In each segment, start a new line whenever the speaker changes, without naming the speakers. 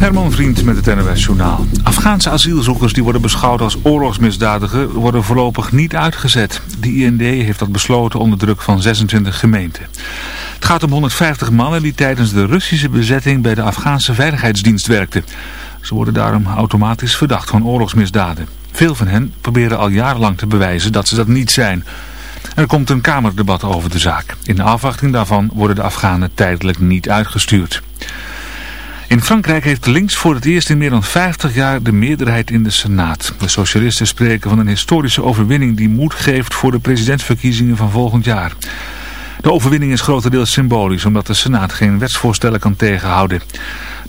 Herman Vriend met het NOS Journaal. Afghaanse asielzoekers die worden beschouwd als oorlogsmisdadiger worden voorlopig niet uitgezet. De IND heeft dat besloten onder druk van 26 gemeenten. Het gaat om 150 mannen die tijdens de Russische bezetting bij de Afghaanse Veiligheidsdienst werkten. Ze worden daarom automatisch verdacht van oorlogsmisdaden. Veel van hen proberen al jarenlang te bewijzen dat ze dat niet zijn. Er komt een kamerdebat over de zaak. In afwachting daarvan worden de Afghanen tijdelijk niet uitgestuurd. In Frankrijk heeft links voor het eerst in meer dan 50 jaar de meerderheid in de Senaat. De socialisten spreken van een historische overwinning die moed geeft voor de presidentsverkiezingen van volgend jaar. De overwinning is grotendeels symbolisch omdat de Senaat geen wetsvoorstellen kan tegenhouden.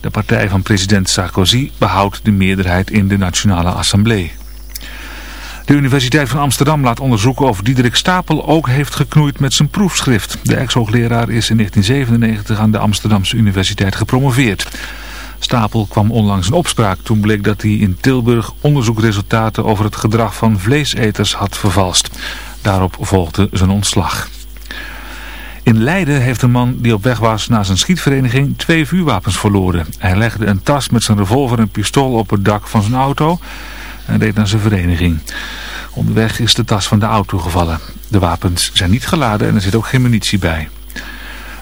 De partij van president Sarkozy behoudt de meerderheid in de Nationale Assemblée. De Universiteit van Amsterdam laat onderzoeken of Diederik Stapel ook heeft geknoeid met zijn proefschrift. De ex-hoogleraar is in 1997 aan de Amsterdamse Universiteit gepromoveerd. Stapel kwam onlangs in opspraak toen bleek dat hij in Tilburg onderzoekresultaten over het gedrag van vleeseters had vervalst. Daarop volgde zijn ontslag. In Leiden heeft een man die op weg was naar zijn schietvereniging twee vuurwapens verloren. Hij legde een tas met zijn revolver en pistool op het dak van zijn auto en reed naar zijn vereniging. Onderweg is de tas van de auto gevallen. De wapens zijn niet geladen en er zit ook geen munitie bij.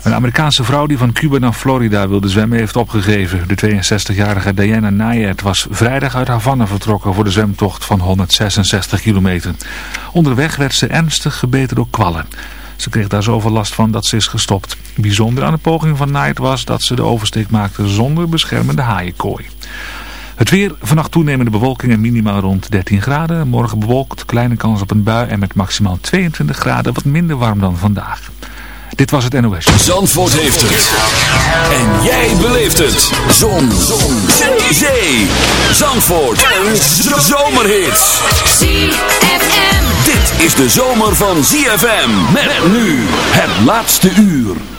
Een Amerikaanse vrouw die van Cuba naar Florida wilde zwemmen heeft opgegeven. De 62-jarige Diana Nayert was vrijdag uit Havana vertrokken voor de zwemtocht van 166 kilometer. Onderweg werd ze ernstig gebeten door kwallen. Ze kreeg daar zoveel last van dat ze is gestopt. Bijzonder aan de poging van Nayert was dat ze de oversteek maakte zonder beschermende haaienkooi. Het weer, vannacht toenemende bewolking en minimaal rond 13 graden. Morgen bewolkt, kleine kans op een bui en met maximaal 22 graden wat minder warm dan vandaag. Dit was het NOS.
Zandvoort heeft het. En jij beleeft het. Zon. Zon. Zee. Zee. Zandvoort. Een zomerhit.
ZFM.
Dit is de zomer van ZFM. Met nu het laatste uur.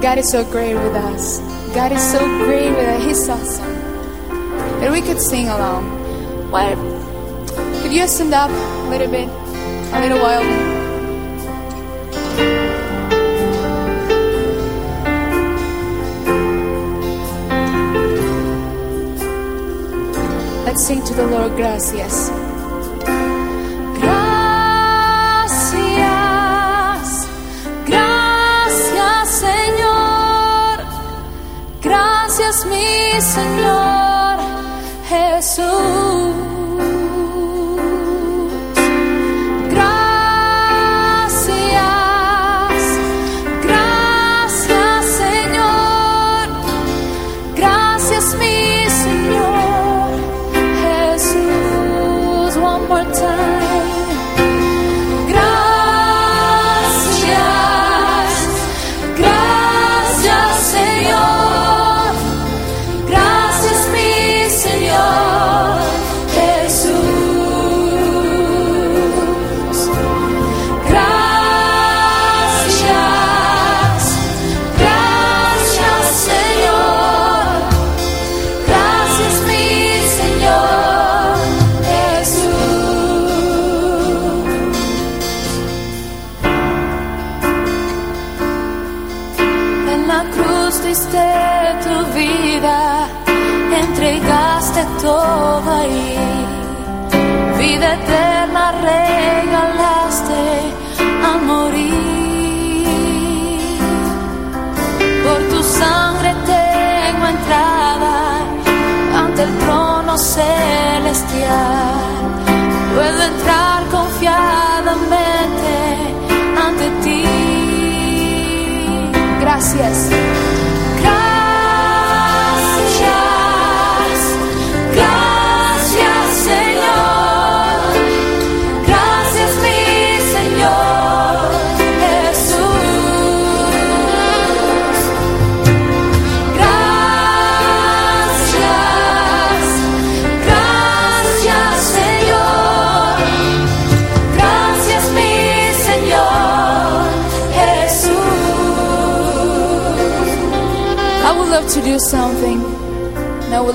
God is so great with us. God is so great with us. He's awesome. And we could sing along. What? Could you stand up a little bit? A little while? Let's sing to the Lord. Gracias,
mi Señor Gracias.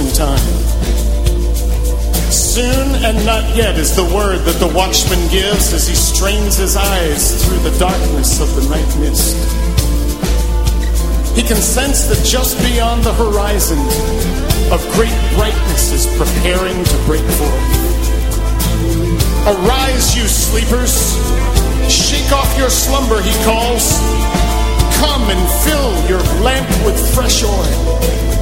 In time. Soon and not yet is the word that the watchman gives as he strains his eyes through the darkness of the night mist. He can sense that just beyond the horizon, a great brightness is preparing to break forth. Arise, you sleepers. Shake off your slumber, he calls. Come and fill your lamp with fresh oil.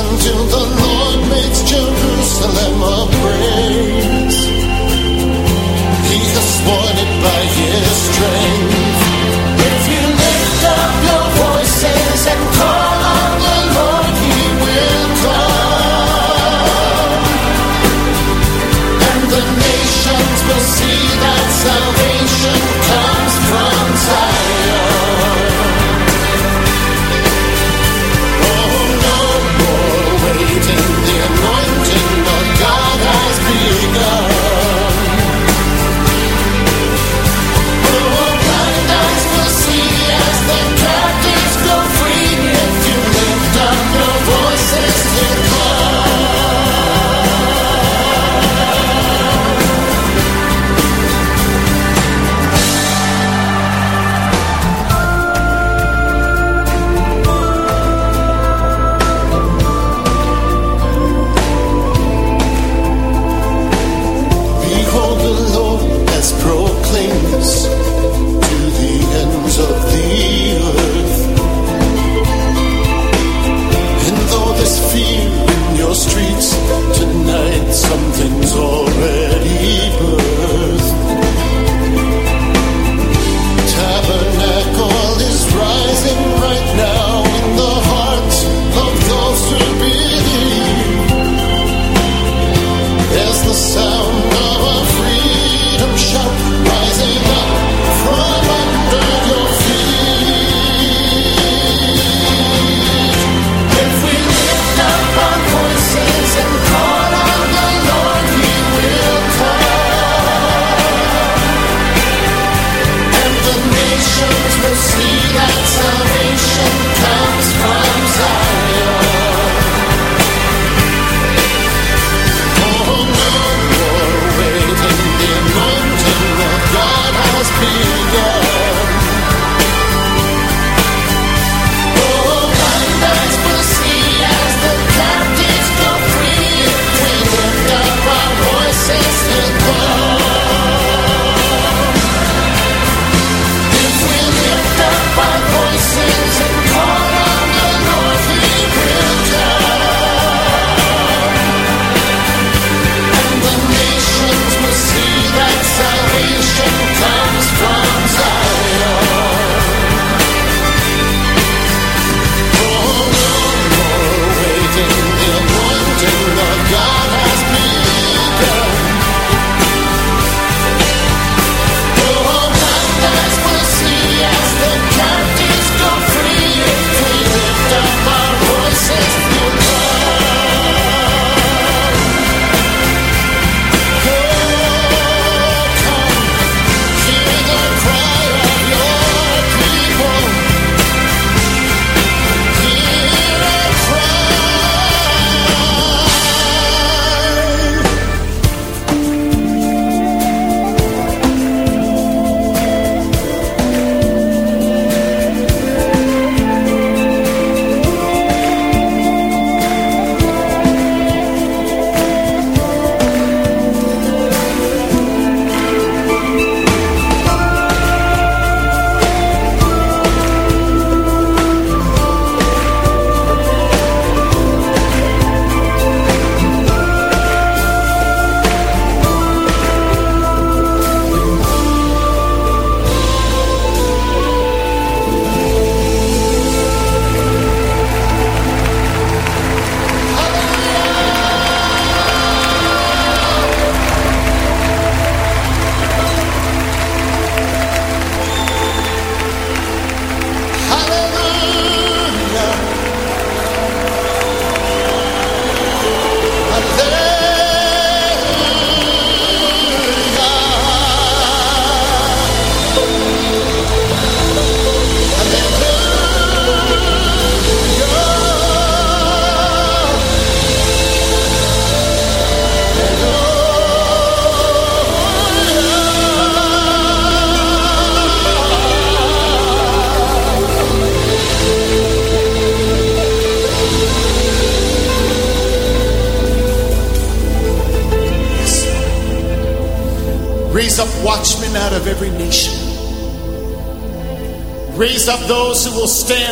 until the Lord makes Jerusalem a praise. He has sworn it by his strength.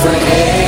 African.